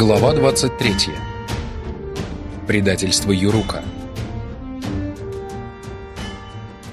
Глава 23. Предательство Юрука.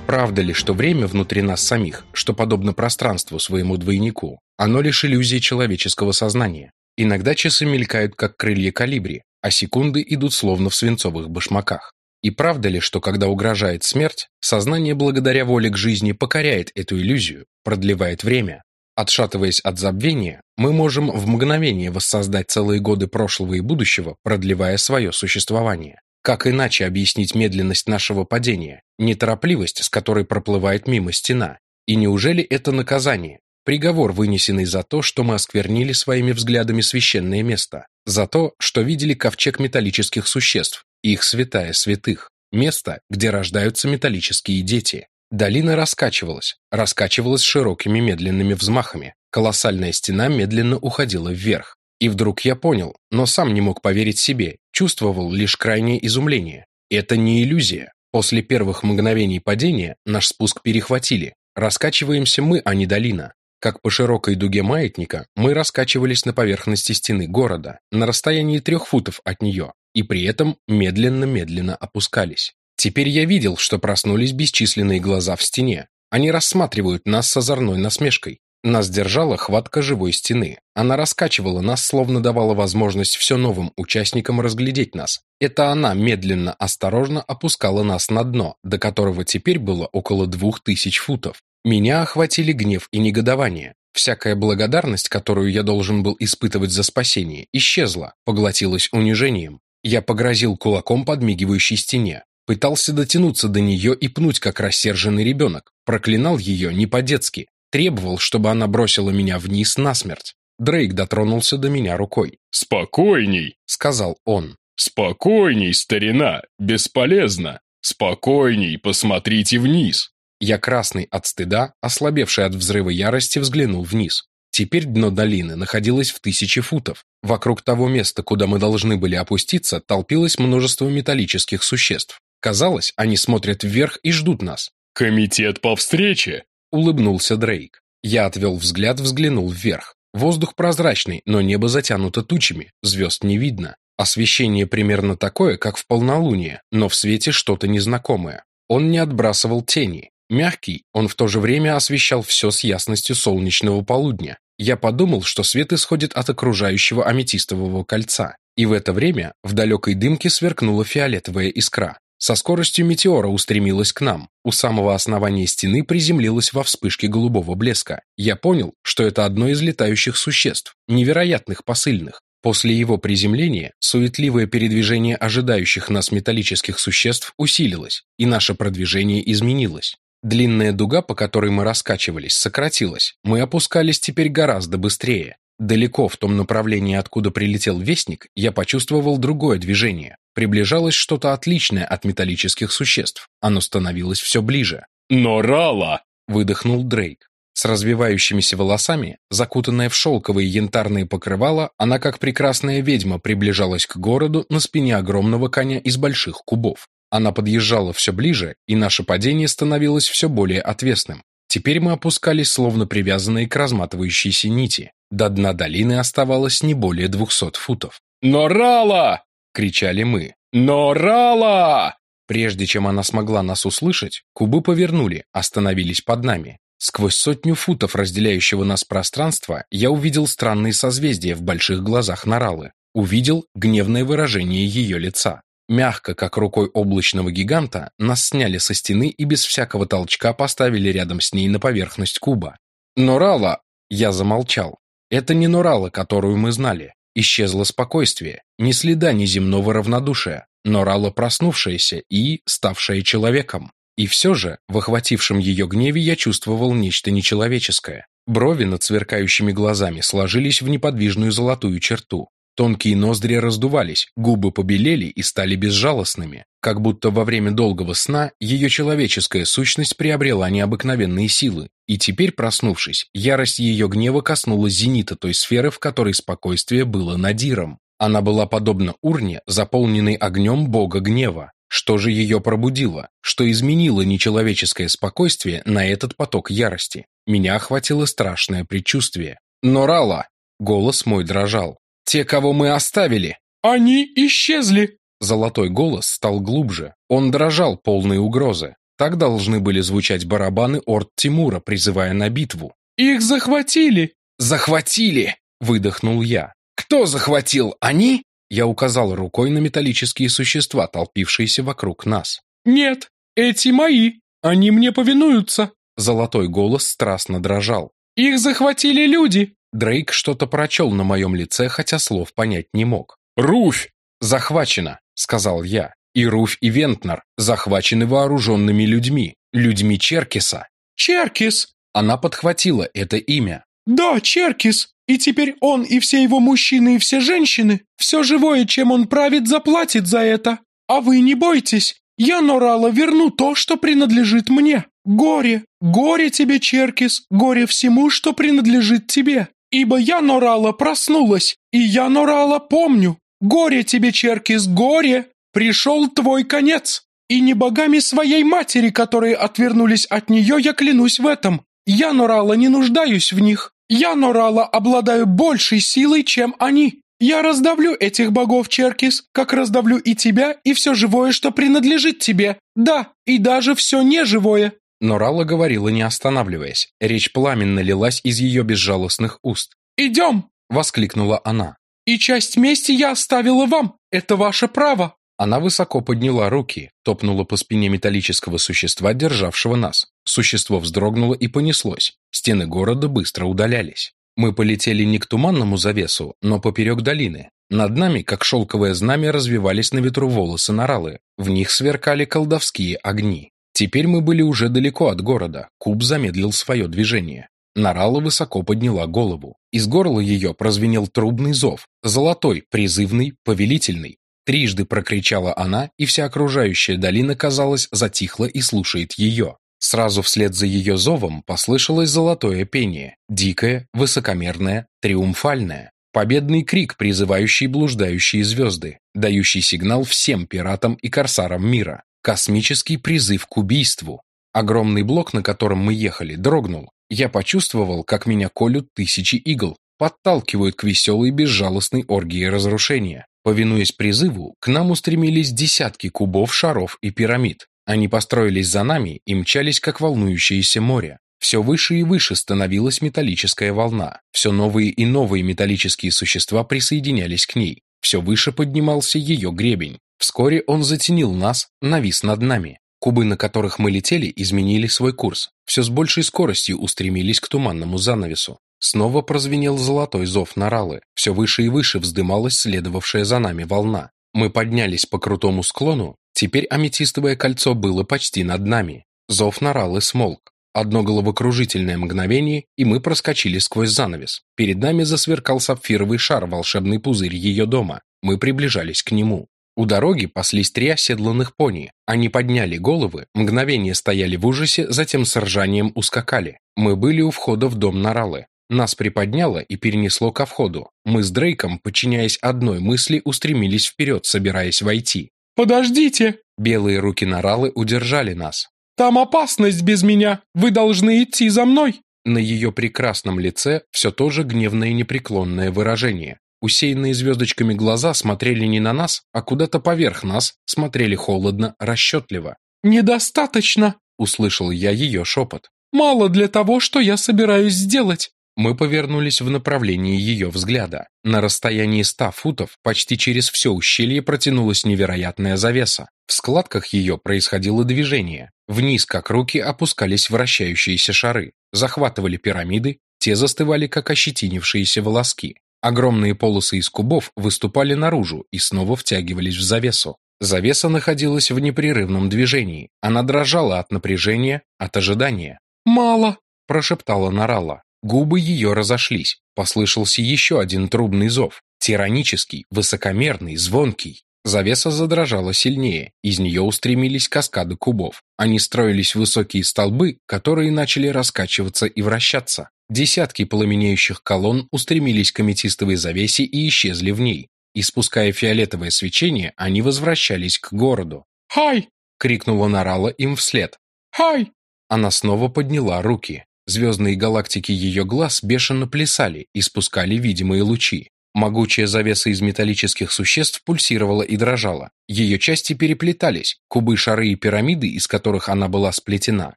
Правда ли, что время внутри нас самих, что подобно пространству своему двойнику, оно лишь иллюзия человеческого сознания? Иногда часы мелькают, как крылья калибри, а секунды идут словно в свинцовых башмаках. И правда ли, что когда угрожает смерть, сознание благодаря воле к жизни покоряет эту иллюзию, продлевает время, Отшатываясь от забвения, мы можем в мгновение воссоздать целые годы прошлого и будущего, продлевая свое существование. Как иначе объяснить медленность нашего падения, неторопливость, с которой проплывает мимо стена? И неужели это наказание? Приговор, вынесенный за то, что мы осквернили своими взглядами священное место, за то, что видели ковчег металлических существ, их святая святых, место, где рождаются металлические дети. Долина раскачивалась, раскачивалась широкими медленными взмахами. Колоссальная стена медленно уходила вверх. И вдруг я понял, но сам не мог поверить себе, чувствовал лишь крайнее изумление. Это не иллюзия. После первых мгновений падения наш спуск перехватили. Раскачиваемся мы, а не долина. Как по широкой дуге маятника, мы раскачивались на поверхности стены города, на расстоянии трех футов от нее, и при этом медленно-медленно опускались. Теперь я видел, что проснулись бесчисленные глаза в стене. Они рассматривают нас с озорной насмешкой. Нас держала хватка живой стены. Она раскачивала нас, словно давала возможность все новым участникам разглядеть нас. Это она медленно, осторожно опускала нас на дно, до которого теперь было около двух тысяч футов. Меня охватили гнев и негодование. Всякая благодарность, которую я должен был испытывать за спасение, исчезла, поглотилась унижением. Я погрозил кулаком подмигивающей стене. Пытался дотянуться до нее и пнуть, как рассерженный ребенок. Проклинал ее не по-детски. Требовал, чтобы она бросила меня вниз насмерть. Дрейк дотронулся до меня рукой. «Спокойней», — сказал он. «Спокойней, старина, бесполезно. Спокойней, посмотрите вниз». Я красный от стыда, ослабевший от взрыва ярости, взглянул вниз. Теперь дно долины находилось в тысячи футов. Вокруг того места, куда мы должны были опуститься, толпилось множество металлических существ. Казалось, они смотрят вверх и ждут нас. «Комитет по встрече!» — улыбнулся Дрейк. Я отвел взгляд, взглянул вверх. Воздух прозрачный, но небо затянуто тучами, звезд не видно. Освещение примерно такое, как в полнолуние, но в свете что-то незнакомое. Он не отбрасывал тени. Мягкий, он в то же время освещал все с ясностью солнечного полудня. Я подумал, что свет исходит от окружающего аметистового кольца. И в это время в далекой дымке сверкнула фиолетовая искра со скоростью метеора устремилась к нам. У самого основания стены приземлилась во вспышке голубого блеска. Я понял, что это одно из летающих существ, невероятных посыльных. После его приземления суетливое передвижение ожидающих нас металлических существ усилилось, и наше продвижение изменилось. Длинная дуга, по которой мы раскачивались, сократилась. Мы опускались теперь гораздо быстрее. Далеко в том направлении, откуда прилетел вестник, я почувствовал другое движение. Приближалось что-то отличное от металлических существ. Оно становилось все ближе. «Но Рала!» – выдохнул Дрейк. С развивающимися волосами, закутанная в шелковые янтарные покрывала, она как прекрасная ведьма приближалась к городу на спине огромного коня из больших кубов. Она подъезжала все ближе, и наше падение становилось все более отвесным. Теперь мы опускались, словно привязанные к разматывающейся нити. До дна долины оставалось не более двухсот футов. «Но Рала!» Кричали мы. «Но Рала!» Прежде чем она смогла нас услышать, кубы повернули, остановились под нами. Сквозь сотню футов разделяющего нас пространства я увидел странные созвездия в больших глазах Наралы. Увидел гневное выражение ее лица. Мягко, как рукой облачного гиганта, нас сняли со стены и без всякого толчка поставили рядом с ней на поверхность куба. «Норала!» Я замолчал. Это не Норала, которую мы знали. Исчезло спокойствие, ни следа неземного равнодушия, но Рала проснувшаяся и ставшая человеком. И все же, в охватившем ее гневе я чувствовал нечто нечеловеческое. Брови над сверкающими глазами сложились в неподвижную золотую черту. Тонкие ноздри раздувались, губы побелели и стали безжалостными, как будто во время долгого сна ее человеческая сущность приобрела необыкновенные силы, и теперь, проснувшись, ярость ее гнева коснулась зенита той сферы, в которой спокойствие было надиром. Она была подобна урне, заполненной огнем бога гнева. Что же ее пробудило? Что изменило нечеловеческое спокойствие на этот поток ярости? Меня охватило страшное предчувствие. «Норала!» Голос мой дрожал. Те, кого мы оставили!» «Они исчезли!» Золотой голос стал глубже. Он дрожал, полной угрозы. Так должны были звучать барабаны Орд Тимура, призывая на битву. «Их захватили!» «Захватили!» – выдохнул я. «Кто захватил? Они?» Я указал рукой на металлические существа, толпившиеся вокруг нас. «Нет, эти мои. Они мне повинуются!» Золотой голос страстно дрожал. «Их захватили люди!» Дрейк что-то прочел на моем лице, хотя слов понять не мог. «Руфь!» «Захвачено!» – сказал я. «И Руфь, и Вентнер захвачены вооруженными людьми, людьми Черкиса». «Черкис!» Она подхватила это имя. «Да, Черкис! И теперь он и все его мужчины и все женщины, все живое, чем он правит, заплатит за это. А вы не бойтесь, я, Норала, верну то, что принадлежит мне. Горе, горе тебе, Черкис, горе всему, что принадлежит тебе. Ибо я, Норала, проснулась, и я, Норала, помню. Горе тебе, Черкис, горе! Пришел твой конец. И не богами своей матери, которые отвернулись от нее, я клянусь в этом. Я, Норала, не нуждаюсь в них. Я, Норала, обладаю большей силой, чем они. Я раздавлю этих богов, Черкис, как раздавлю и тебя, и все живое, что принадлежит тебе. Да, и даже все неживое. Норала говорила, не останавливаясь. Речь пламенно лилась из ее безжалостных уст. «Идем!» — воскликнула она. «И часть мести я оставила вам. Это ваше право. Она высоко подняла руки, топнула по спине металлического существа, державшего нас. Существо вздрогнуло и понеслось. Стены города быстро удалялись. Мы полетели не к туманному завесу, но поперек долины. Над нами, как шелковое знамя, развивались на ветру волосы Наралы. В них сверкали колдовские огни. Теперь мы были уже далеко от города. Куб замедлил свое движение. Нарала высоко подняла голову. Из горла ее прозвенел трубный зов. Золотой, призывный, повелительный. Трижды прокричала она, и вся окружающая долина, казалось, затихла и слушает ее. Сразу вслед за ее зовом послышалось золотое пение, дикое, высокомерное, триумфальное. Победный крик, призывающий блуждающие звезды, дающий сигнал всем пиратам и корсарам мира. Космический призыв к убийству. Огромный блок, на котором мы ехали, дрогнул. Я почувствовал, как меня колют тысячи игл, подталкивают к веселой безжалостной оргии разрушения. Повинуясь призыву, к нам устремились десятки кубов, шаров и пирамид. Они построились за нами и мчались, как волнующееся море. Все выше и выше становилась металлическая волна. Все новые и новые металлические существа присоединялись к ней. Все выше поднимался ее гребень. Вскоре он затенил нас, навис над нами. Кубы, на которых мы летели, изменили свой курс. Все с большей скоростью устремились к туманному занавесу. Снова прозвенел золотой зов Наралы. Все выше и выше вздымалась следовавшая за нами волна. Мы поднялись по крутому склону. Теперь аметистовое кольцо было почти над нами. Зов Наралы смолк. Одно головокружительное мгновение, и мы проскочили сквозь занавес. Перед нами засверкал сапфировый шар, волшебный пузырь ее дома. Мы приближались к нему. У дороги паслись три оседланных пони. Они подняли головы, мгновение стояли в ужасе, затем с ржанием ускакали. Мы были у входа в дом Наралы. Нас приподняло и перенесло ко входу. Мы с Дрейком, подчиняясь одной мысли, устремились вперед, собираясь войти. «Подождите!» Белые руки Наралы удержали нас. «Там опасность без меня! Вы должны идти за мной!» На ее прекрасном лице все то же гневное непреклонное выражение. Усеянные звездочками глаза смотрели не на нас, а куда-то поверх нас, смотрели холодно, расчетливо. «Недостаточно!» — услышал я ее шепот. «Мало для того, что я собираюсь сделать. Мы повернулись в направлении ее взгляда. На расстоянии ста футов почти через все ущелье протянулась невероятная завеса. В складках ее происходило движение. Вниз, как руки, опускались вращающиеся шары. Захватывали пирамиды, те застывали, как ощетинившиеся волоски. Огромные полосы из кубов выступали наружу и снова втягивались в завесу. Завеса находилась в непрерывном движении. Она дрожала от напряжения, от ожидания. «Мало», – прошептала Нарала. Губы ее разошлись. Послышался еще один трубный зов. Тиранический, высокомерный, звонкий. Завеса задрожала сильнее, из нее устремились каскады кубов. Они строились в высокие столбы, которые начали раскачиваться и вращаться. Десятки пламенеющих колонн устремились к аметистовой завесе и исчезли в ней. Испуская фиолетовое свечение, они возвращались к городу. «Хай!» — крикнула Нарала им вслед. «Хай!» Она снова подняла руки. Звездные галактики ее глаз бешено плясали и спускали видимые лучи. Могучая завеса из металлических существ пульсировала и дрожала. Ее части переплетались, кубы, шары и пирамиды, из которых она была сплетена,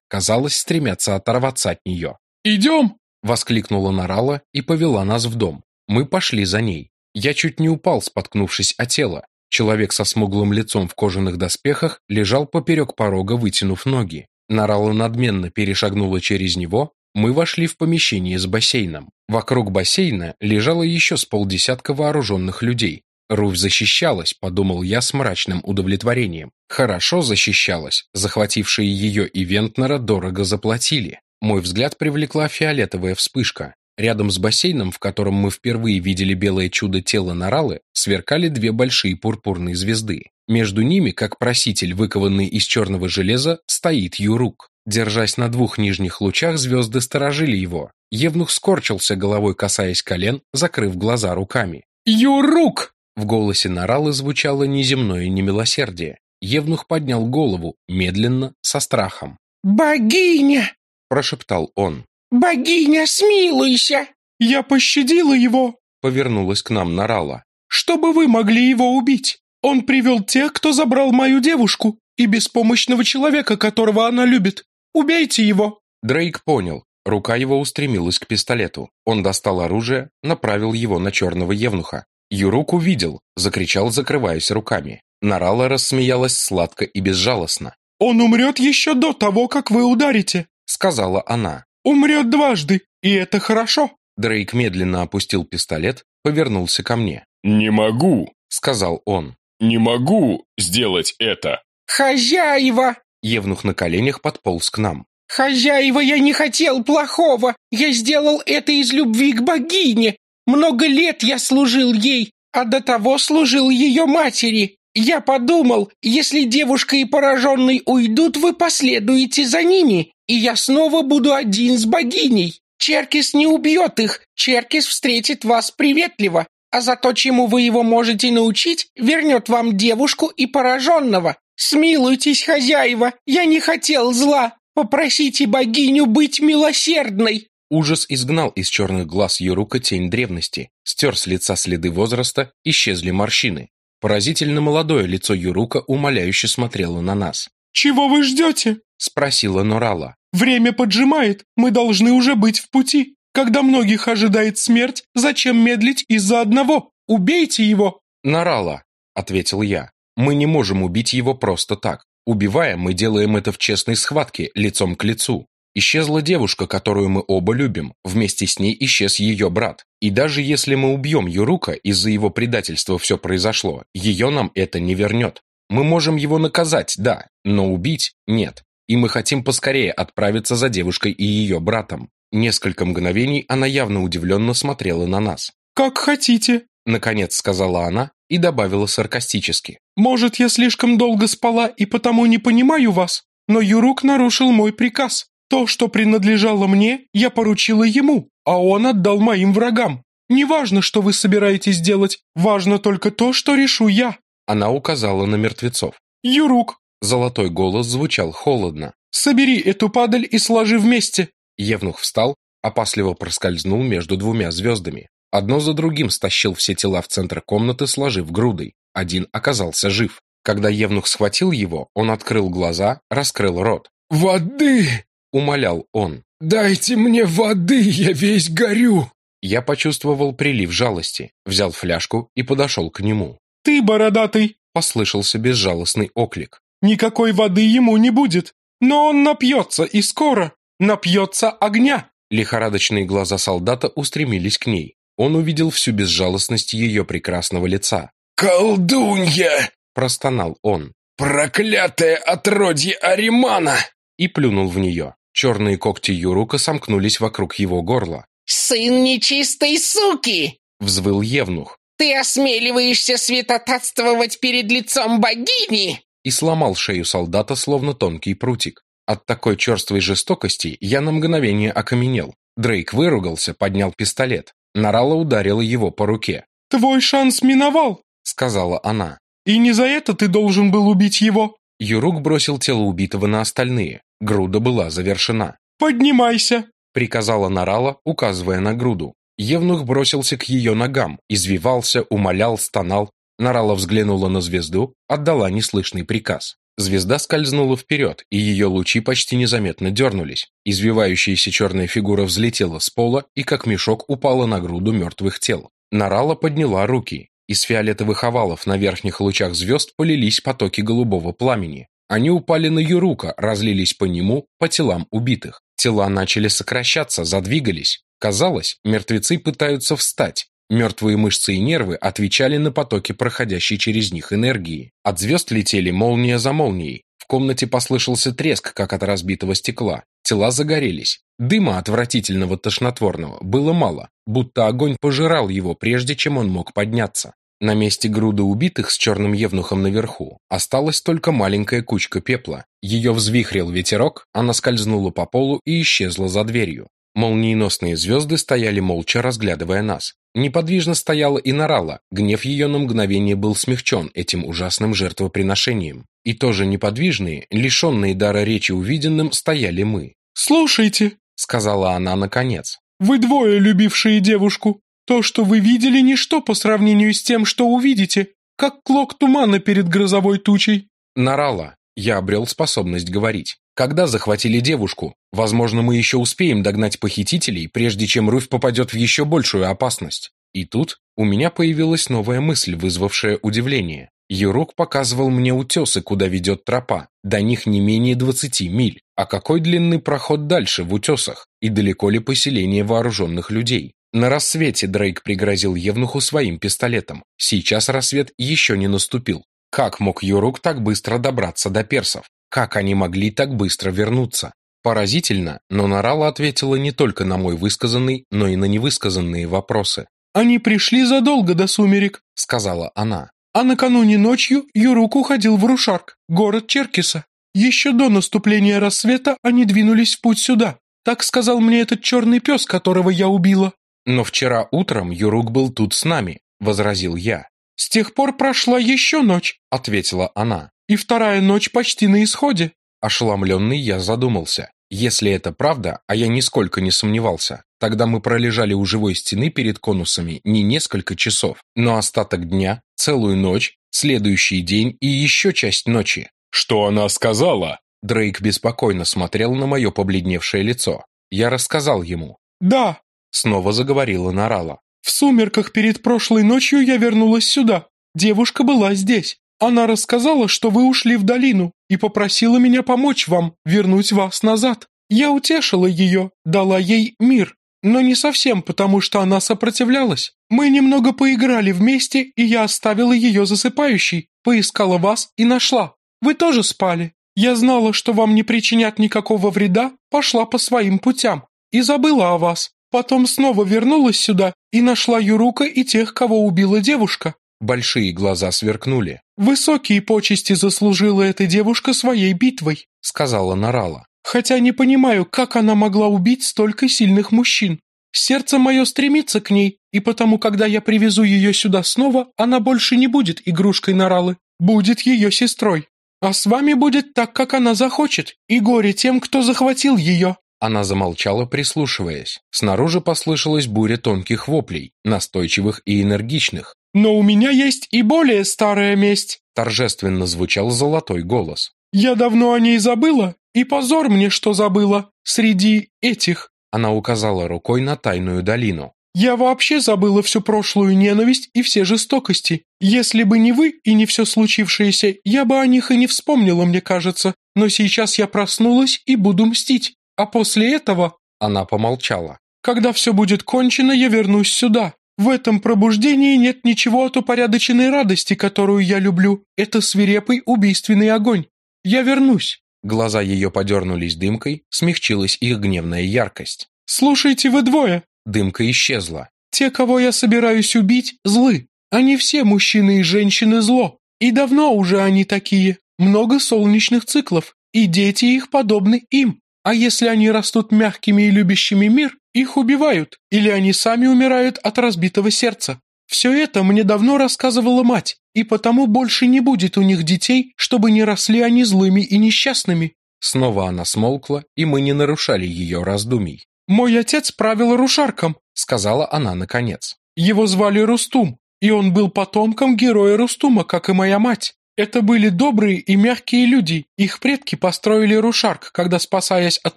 казалось, стремятся оторваться от нее. «Идем!» — воскликнула Нарала и повела нас в дом. Мы пошли за ней. Я чуть не упал, споткнувшись о тело. Человек со смуглым лицом в кожаных доспехах лежал поперек порога, вытянув ноги. Нарала надменно перешагнула через него, мы вошли в помещение с бассейном. Вокруг бассейна лежало еще с полдесятка вооруженных людей. Руфь защищалась, подумал я с мрачным удовлетворением. Хорошо защищалась, захватившие ее и Вентнера дорого заплатили. Мой взгляд привлекла фиолетовая вспышка. Рядом с бассейном, в котором мы впервые видели белое чудо тела Наралы, сверкали две большие пурпурные звезды. Между ними, как проситель, выкованный из черного железа, стоит Юрук. Держась на двух нижних лучах, звезды сторожили его. Евнух скорчился головой, касаясь колен, закрыв глаза руками. «Юрук!» В голосе Наралы звучало неземное немилосердие. Евнух поднял голову, медленно, со страхом. «Богиня!» – прошептал он. «Богиня, смилуйся!» «Я пощадила его!» – повернулась к нам Нарала. «Чтобы вы могли его убить! Он привел тех, кто забрал мою девушку, и беспомощного человека, которого она любит. Убейте его!» Дрейк понял. Рука его устремилась к пистолету. Он достал оружие, направил его на черного евнуха. Юрук увидел, закричал, закрываясь руками. Нарала рассмеялась сладко и безжалостно. «Он умрет еще до того, как вы ударите», — сказала она. «Умрет дважды, и это хорошо». Дрейк медленно опустил пистолет, повернулся ко мне. «Не могу», — сказал он. «Не могу сделать это». «Хозяева!» Евнух на коленях подполз к нам. «Хозяева, я не хотел плохого. Я сделал это из любви к богине. Много лет я служил ей, а до того служил ее матери. Я подумал, если девушка и пораженный уйдут, вы последуете за ними, и я снова буду один с богиней. Черкис не убьет их, Черкис встретит вас приветливо, а за то, чему вы его можете научить, вернет вам девушку и пораженного. «Смилуйтесь, хозяева, я не хотел зла. Попросите богиню быть милосердной». Ужас изгнал из черных глаз Юрука тень древности, стер с лица следы возраста, исчезли морщины. Поразительно молодое лицо Юрука умоляюще смотрело на нас. «Чего вы ждете?» – спросила Норала. «Время поджимает, мы должны уже быть в пути. Когда многих ожидает смерть, зачем медлить из-за одного? Убейте его!» «Норала», – ответил я. Мы не можем убить его просто так. Убивая, мы делаем это в честной схватке, лицом к лицу. Исчезла девушка, которую мы оба любим. Вместе с ней исчез ее брат. И даже если мы убьем Юрука, из-за его предательства все произошло, ее нам это не вернет. Мы можем его наказать, да, но убить – нет. И мы хотим поскорее отправиться за девушкой и ее братом. Несколько мгновений она явно удивленно смотрела на нас. «Как хотите», – наконец сказала она и добавила саркастически. Может, я слишком долго спала и потому не понимаю вас, но Юрук нарушил мой приказ. То, что принадлежало мне, я поручила ему, а он отдал моим врагам. Неважно, что вы собираетесь делать, важно только то, что решу я». Она указала на мертвецов. «Юрук!» Золотой голос звучал холодно. «Собери эту падаль и сложи вместе!» Евнух встал, опасливо проскользнул между двумя звездами. Одно за другим стащил все тела в центр комнаты, сложив грудой. Один оказался жив. Когда Евнух схватил его, он открыл глаза, раскрыл рот. «Воды!» – умолял он. «Дайте мне воды, я весь горю!» Я почувствовал прилив жалости, взял фляжку и подошел к нему. «Ты, бородатый!» – послышался безжалостный оклик. «Никакой воды ему не будет, но он напьется и скоро, напьется огня!» Лихорадочные глаза солдата устремились к ней. Он увидел всю безжалостность ее прекрасного лица. «Колдунья!» – простонал он. «Проклятое отродье Аримана!» И плюнул в нее. Черные когти Юрука сомкнулись вокруг его горла. «Сын нечистой суки!» – взвыл Евнух. «Ты осмеливаешься святотатствовать перед лицом богини!» И сломал шею солдата, словно тонкий прутик. От такой черствой жестокости я на мгновение окаменел. Дрейк выругался, поднял пистолет. Нарала ударила его по руке. «Твой шанс миновал!» сказала она. «И не за это ты должен был убить его!» Юрук бросил тело убитого на остальные. Груда была завершена. «Поднимайся!» приказала Нарала, указывая на груду. Евнух бросился к ее ногам, извивался, умолял, стонал. Нарала взглянула на звезду, отдала неслышный приказ. Звезда скользнула вперед, и ее лучи почти незаметно дернулись. Извивающаяся черная фигура взлетела с пола и как мешок упала на груду мертвых тел. Нарала подняла руки. Из фиолетовых овалов на верхних лучах звезд полились потоки голубого пламени. Они упали на Юрука, разлились по нему, по телам убитых. Тела начали сокращаться, задвигались. Казалось, мертвецы пытаются встать. Мертвые мышцы и нервы отвечали на потоки проходящей через них энергии. От звезд летели молния за молнией. В комнате послышался треск, как от разбитого стекла. Тела загорелись. Дыма отвратительного тошнотворного было мало, будто огонь пожирал его, прежде чем он мог подняться. На месте груды убитых с черным евнухом наверху осталась только маленькая кучка пепла. Ее взвихрил ветерок, она скользнула по полу и исчезла за дверью. Молниеносные звезды стояли молча, разглядывая нас. Неподвижно стояла и Нарала, гнев ее на мгновение был смягчен этим ужасным жертвоприношением. И тоже неподвижные, лишенные дара речи увиденным, стояли мы. «Слушайте», — сказала она наконец. «Вы двое, любившие девушку. То, что вы видели, ничто по сравнению с тем, что увидите, как клок тумана перед грозовой тучей. Нарала, я обрел способность говорить. Когда захватили девушку, возможно, мы еще успеем догнать похитителей, прежде чем Руфь попадет в еще большую опасность. И тут у меня появилась новая мысль, вызвавшая удивление. Юрок показывал мне утесы, куда ведет тропа. До них не менее двадцати миль. А какой длинный проход дальше в утесах? И далеко ли поселение вооруженных людей? На рассвете Дрейк пригрозил Евнуху своим пистолетом. Сейчас рассвет еще не наступил. Как мог Юрук так быстро добраться до персов? Как они могли так быстро вернуться? Поразительно, но Нарала ответила не только на мой высказанный, но и на невысказанные вопросы. «Они пришли задолго до сумерек», — сказала она. «А накануне ночью Юрук уходил в Рушарк, город Черкиса. Еще до наступления рассвета они двинулись в путь сюда. Так сказал мне этот черный пес, которого я убила. «Но вчера утром Юрук был тут с нами», — возразил я. «С тех пор прошла еще ночь», — ответила она. «И вторая ночь почти на исходе». Ошеломленный я задумался. Если это правда, а я нисколько не сомневался, тогда мы пролежали у живой стены перед конусами не несколько часов, но остаток дня, целую ночь, следующий день и еще часть ночи. «Что она сказала?» Дрейк беспокойно смотрел на мое побледневшее лицо. Я рассказал ему. «Да, Снова заговорила Нарала. «В сумерках перед прошлой ночью я вернулась сюда. Девушка была здесь. Она рассказала, что вы ушли в долину и попросила меня помочь вам, вернуть вас назад. Я утешила ее, дала ей мир, но не совсем, потому что она сопротивлялась. Мы немного поиграли вместе, и я оставила ее засыпающей, поискала вас и нашла. Вы тоже спали. Я знала, что вам не причинят никакого вреда, пошла по своим путям и забыла о вас. Потом снова вернулась сюда и нашла Юрука и тех, кого убила девушка. Большие глаза сверкнули. «Высокие почести заслужила эта девушка своей битвой», — сказала Нарала. «Хотя не понимаю, как она могла убить столько сильных мужчин. Сердце мое стремится к ней, и потому, когда я привезу ее сюда снова, она больше не будет игрушкой Наралы, будет ее сестрой. А с вами будет так, как она захочет, и горе тем, кто захватил ее. Она замолчала, прислушиваясь. Снаружи послышалась буря тонких воплей, настойчивых и энергичных. «Но у меня есть и более старая месть!» Торжественно звучал золотой голос. «Я давно о ней забыла, и позор мне, что забыла. Среди этих...» Она указала рукой на тайную долину. «Я вообще забыла всю прошлую ненависть и все жестокости. Если бы не вы и не все случившееся, я бы о них и не вспомнила, мне кажется. Но сейчас я проснулась и буду мстить. А после этого...» Она помолчала. «Когда все будет кончено, я вернусь сюда. В этом пробуждении нет ничего от упорядоченной радости, которую я люблю. Это свирепый убийственный огонь. Я вернусь». Глаза ее подернулись дымкой, смягчилась их гневная яркость. «Слушайте вы двое!» Дымка исчезла. «Те, кого я собираюсь убить, злы. Они все мужчины и женщины зло. И давно уже они такие. Много солнечных циклов. И дети их подобны им. А если они растут мягкими и любящими мир, их убивают, или они сами умирают от разбитого сердца. Все это мне давно рассказывала мать, и потому больше не будет у них детей, чтобы не росли они злыми и несчастными». Снова она смолкла, и мы не нарушали ее раздумий. «Мой отец правил Рушарком», — сказала она наконец. «Его звали Рустум, и он был потомком героя Рустума, как и моя мать. Это были добрые и мягкие люди. Их предки построили Рушарк, когда, спасаясь от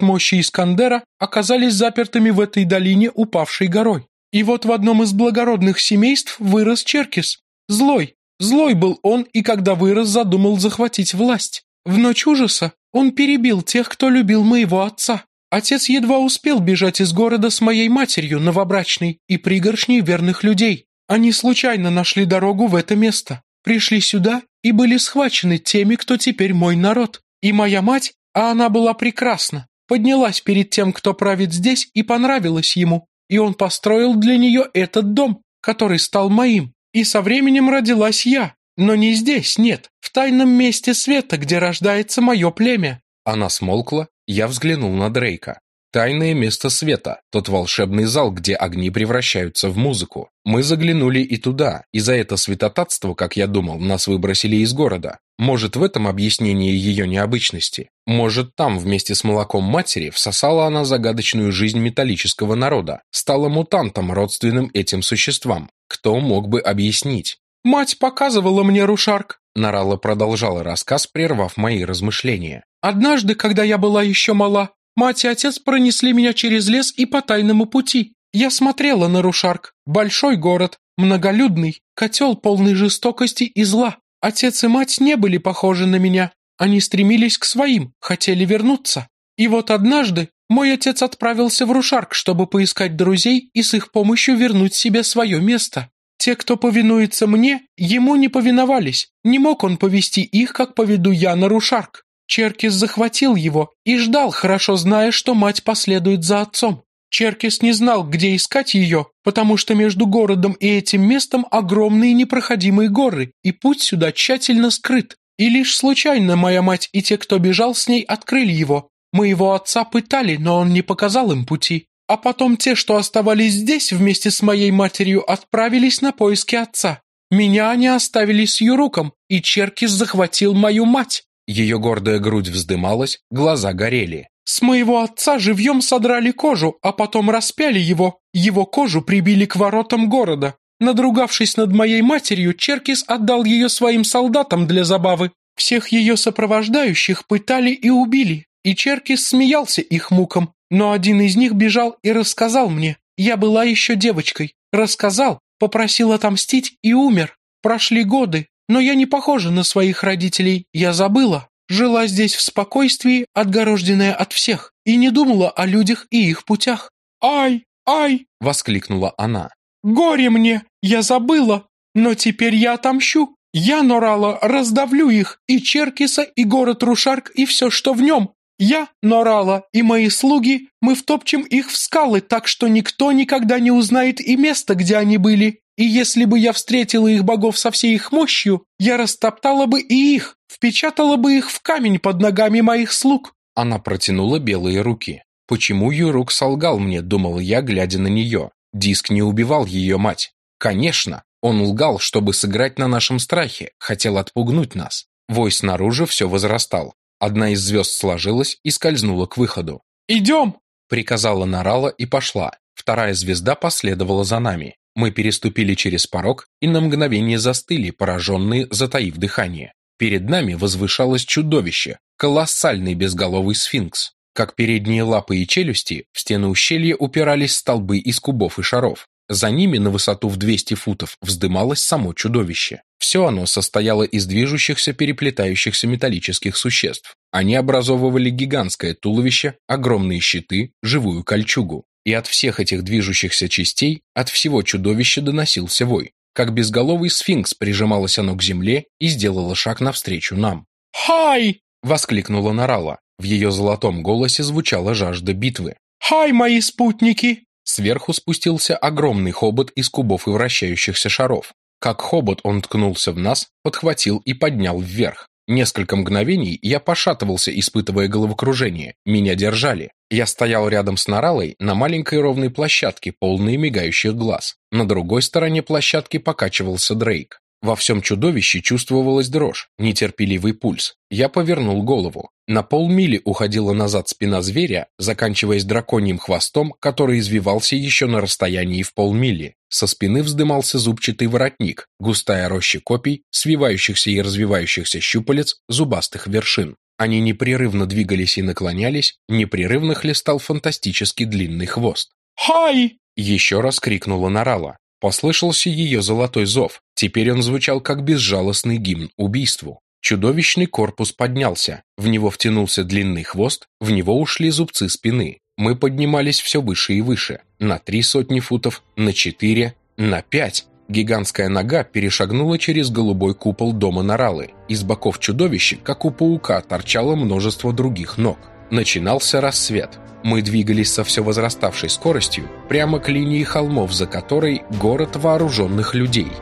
мощи Искандера, оказались запертыми в этой долине упавшей горой. И вот в одном из благородных семейств вырос Черкис. Злой. Злой был он, и когда вырос, задумал захватить власть. В ночь ужаса он перебил тех, кто любил моего отца. Отец едва успел бежать из города с моей матерью, новобрачной, и пригоршней верных людей. Они случайно нашли дорогу в это место, пришли сюда и были схвачены теми, кто теперь мой народ. И моя мать, а она была прекрасна, поднялась перед тем, кто правит здесь, и понравилась ему. И он построил для нее этот дом, который стал моим. И со временем родилась я, но не здесь, нет, в тайном месте света, где рождается мое племя». Она смолкла, я взглянул на Дрейка. Тайное место света, тот волшебный зал, где огни превращаются в музыку. Мы заглянули и туда, и за это святотатство, как я думал, нас выбросили из города. Может, в этом объяснение ее необычности. Может, там вместе с молоком матери всосала она загадочную жизнь металлического народа, стала мутантом, родственным этим существам. Кто мог бы объяснить? «Мать показывала мне рушарк», — Нарала продолжала рассказ, прервав мои размышления. «Однажды, когда я была еще мала, мать и отец пронесли меня через лес и по тайному пути. Я смотрела на Рушарк, большой город, многолюдный, котел полный жестокости и зла. Отец и мать не были похожи на меня. Они стремились к своим, хотели вернуться. И вот однажды мой отец отправился в Рушарк, чтобы поискать друзей и с их помощью вернуть себе свое место. Те, кто повинуется мне, ему не повиновались. Не мог он повести их, как поведу я на Рушарк. Черкис захватил его и ждал, хорошо зная, что мать последует за отцом. Черкис не знал, где искать ее, потому что между городом и этим местом огромные непроходимые горы, и путь сюда тщательно скрыт. И лишь случайно моя мать и те, кто бежал с ней, открыли его. Моего отца пытали, но он не показал им пути. А потом те, что оставались здесь вместе с моей матерью, отправились на поиски отца. Меня они оставили с Юруком, и Черкис захватил мою мать. Ее гордая грудь вздымалась, глаза горели. С моего отца живьем содрали кожу, а потом распяли его. Его кожу прибили к воротам города. Надругавшись над моей матерью, Черкис отдал ее своим солдатам для забавы. Всех ее сопровождающих пытали и убили, и Черкис смеялся их мукам, но один из них бежал и рассказал мне. Я была еще девочкой. Рассказал, попросил отомстить и умер. Прошли годы, но я не похожа на своих родителей. Я забыла. Жила здесь в спокойствии, отгороженная от всех, и не думала о людях и их путях. «Ай, ай!» — воскликнула она. «Горе мне! Я забыла! Но теперь я отомщу! Я, Норала, раздавлю их, и Черкиса, и город Рушарк, и все, что в нем! Я, Норала и мои слуги, мы втопчем их в скалы, так что никто никогда не узнает и место, где они были. И если бы я встретила их богов со всей их мощью, я растоптала бы и их, впечатала бы их в камень под ногами моих слуг». Она протянула белые руки. «Почему Юрук солгал мне?» – думал я, глядя на нее. Диск не убивал ее мать. Конечно, он лгал, чтобы сыграть на нашем страхе, хотел отпугнуть нас. Вой снаружи все возрастал. Одна из звезд сложилась и скользнула к выходу. «Идем!» – приказала Нарала и пошла. Вторая звезда последовала за нами. Мы переступили через порог и на мгновение застыли, пораженные, затаив дыхание. Перед нами возвышалось чудовище, колоссальный безголовый сфинкс. Как передние лапы и челюсти, в стены ущелья упирались столбы из кубов и шаров. За ними на высоту в 200 футов вздымалось само чудовище. Все оно состояло из движущихся переплетающихся металлических существ. Они образовывали гигантское туловище, огромные щиты, живую кольчугу. И от всех этих движущихся частей, от всего чудовища доносился вой. Как безголовый сфинкс прижималось оно к земле и сделало шаг навстречу нам. «Хай!» — воскликнула Нарала. В ее золотом голосе звучала жажда битвы. «Хай, мои спутники! Сверху спустился огромный хобот из кубов и вращающихся шаров. Как хобот он ткнулся в нас, подхватил и поднял вверх. Несколько мгновений я пошатывался, испытывая головокружение. Меня держали. Я стоял рядом с Наралой на маленькой ровной площадке, полной мигающих глаз. На другой стороне площадки покачивался Дрейк. Во всем чудовище чувствовалась дрожь, нетерпеливый пульс. Я повернул голову. На полмили уходила назад спина зверя, заканчиваясь драконьим хвостом, который извивался еще на расстоянии в полмили. Со спины вздымался зубчатый воротник, густая роща копий, свивающихся и развивающихся щупалец, зубастых вершин. Они непрерывно двигались и наклонялись, непрерывно хлестал фантастически длинный хвост. «Хай!» — еще раз крикнула Нарала. Послышался ее золотой зов. Теперь он звучал как безжалостный гимн убийству. Чудовищный корпус поднялся. В него втянулся длинный хвост, в него ушли зубцы спины. Мы поднимались все выше и выше. На три сотни футов, на четыре, на пять. Гигантская нога перешагнула через голубой купол дома Наралы. Из боков чудовища, как у паука, торчало множество других ног. Начинался рассвет. Мы двигались со все возраставшей скоростью прямо к линии холмов, за которой город вооруженных людей.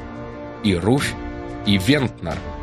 И Руфь, и Вентнер –